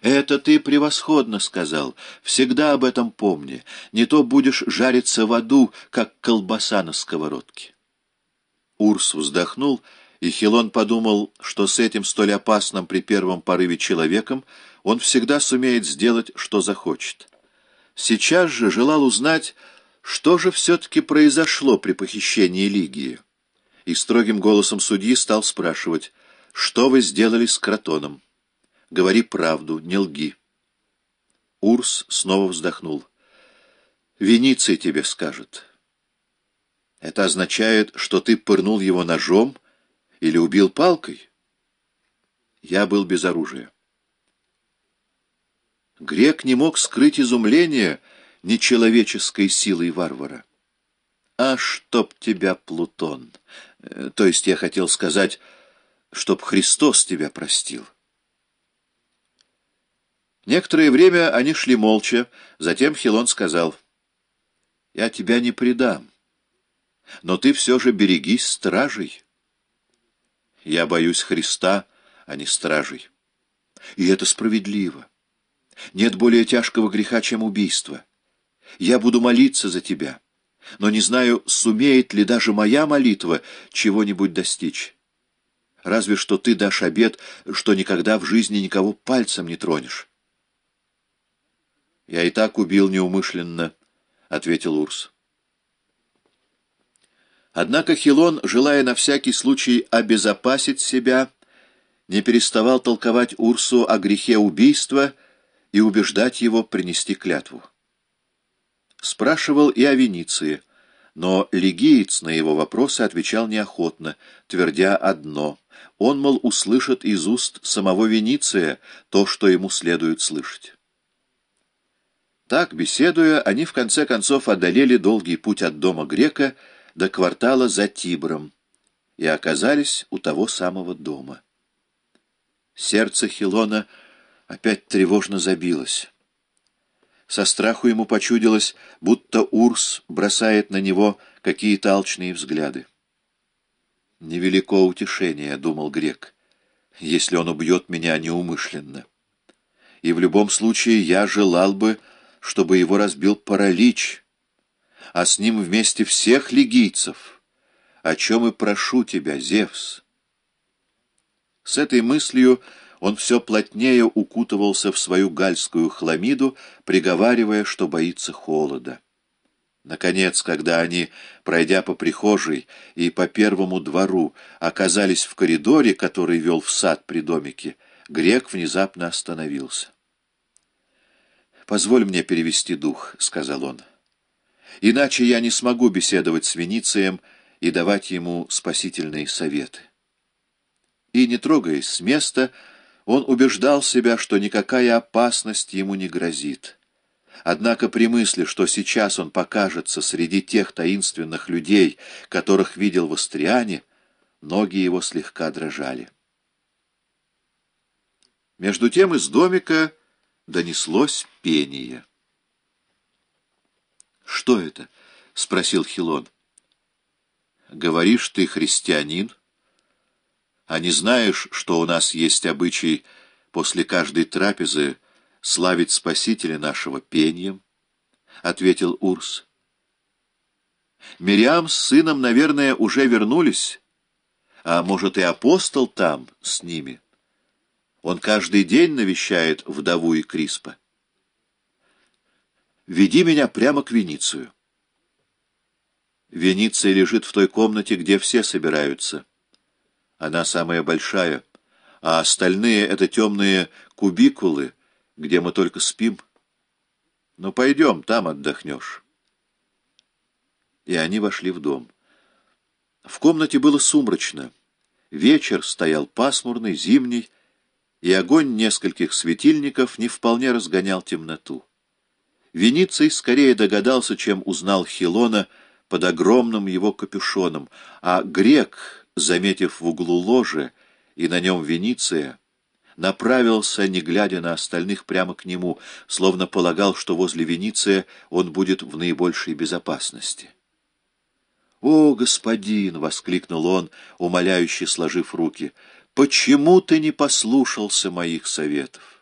«Это ты превосходно сказал. Всегда об этом помни. Не то будешь жариться в аду, как колбаса на сковородке». Урс вздохнул, и Хилон подумал, что с этим столь опасным при первом порыве человеком он всегда сумеет сделать, что захочет. Сейчас же желал узнать, что же все-таки произошло при похищении Лигии. И строгим голосом судьи стал спрашивать, что вы сделали с Кротоном? Говори правду, не лги. Урс снова вздохнул. Вениций тебе скажет. Это означает, что ты пырнул его ножом или убил палкой? Я был без оружия. Грек не мог скрыть изумление нечеловеческой силой варвара. «А чтоб тебя, Плутон!» э, То есть я хотел сказать, чтоб Христос тебя простил. Некоторое время они шли молча, затем Хилон сказал, «Я тебя не предам, но ты все же берегись стражей». «Я боюсь Христа, а не стражей». И это справедливо. Нет более тяжкого греха, чем убийство. Я буду молиться за тебя, но не знаю, сумеет ли даже моя молитва чего-нибудь достичь. Разве что ты дашь обет, что никогда в жизни никого пальцем не тронешь. «Я и так убил неумышленно», — ответил Урс. Однако Хилон, желая на всякий случай обезопасить себя, не переставал толковать Урсу о грехе убийства и убеждать его принести клятву. Спрашивал и о Венеции, но легиец на его вопросы отвечал неохотно, твердя одно. Он, мол, услышит из уст самого Венеция то, что ему следует слышать. Так, беседуя, они в конце концов одолели долгий путь от дома грека до квартала за Тибром и оказались у того самого дома. Сердце Хилона опять тревожно забилось. Со страху ему почудилось, будто Урс бросает на него какие-то алчные взгляды. «Невелико утешение», — думал грек, — «если он убьет меня неумышленно. И в любом случае я желал бы, чтобы его разбил паралич, а с ним вместе всех лигийцев, о чем и прошу тебя, Зевс». С этой мыслью он все плотнее укутывался в свою гальскую хламиду, приговаривая, что боится холода. Наконец, когда они, пройдя по прихожей и по первому двору, оказались в коридоре, который вел в сад при домике, грек внезапно остановился. «Позволь мне перевести дух», — сказал он. «Иначе я не смогу беседовать с Веницием и давать ему спасительные советы». И, не трогаясь с места, — он убеждал себя, что никакая опасность ему не грозит. Однако при мысли, что сейчас он покажется среди тех таинственных людей, которых видел в Астриане, ноги его слегка дрожали. Между тем из домика донеслось пение. «Что это?» — спросил Хилон. «Говоришь, ты христианин?» А не знаешь, что у нас есть обычай после каждой трапезы славить Спасителя нашего пением? — ответил Урс. Мириам с сыном, наверное, уже вернулись, а может и апостол там с ними. Он каждый день навещает вдову и Криспа. Веди меня прямо к Веницию. Вениция лежит в той комнате, где все собираются. Она самая большая, а остальные — это темные кубикулы, где мы только спим. Ну, пойдем, там отдохнешь. И они вошли в дом. В комнате было сумрачно. Вечер стоял пасмурный, зимний, и огонь нескольких светильников не вполне разгонял темноту. Вениций скорее догадался, чем узнал Хилона под огромным его капюшоном, а грек заметив в углу ложе и на нем Вениция, направился, не глядя на остальных, прямо к нему, словно полагал, что возле Вениция он будет в наибольшей безопасности. «О, господин!» — воскликнул он, умоляюще сложив руки. «Почему ты не послушался моих советов?»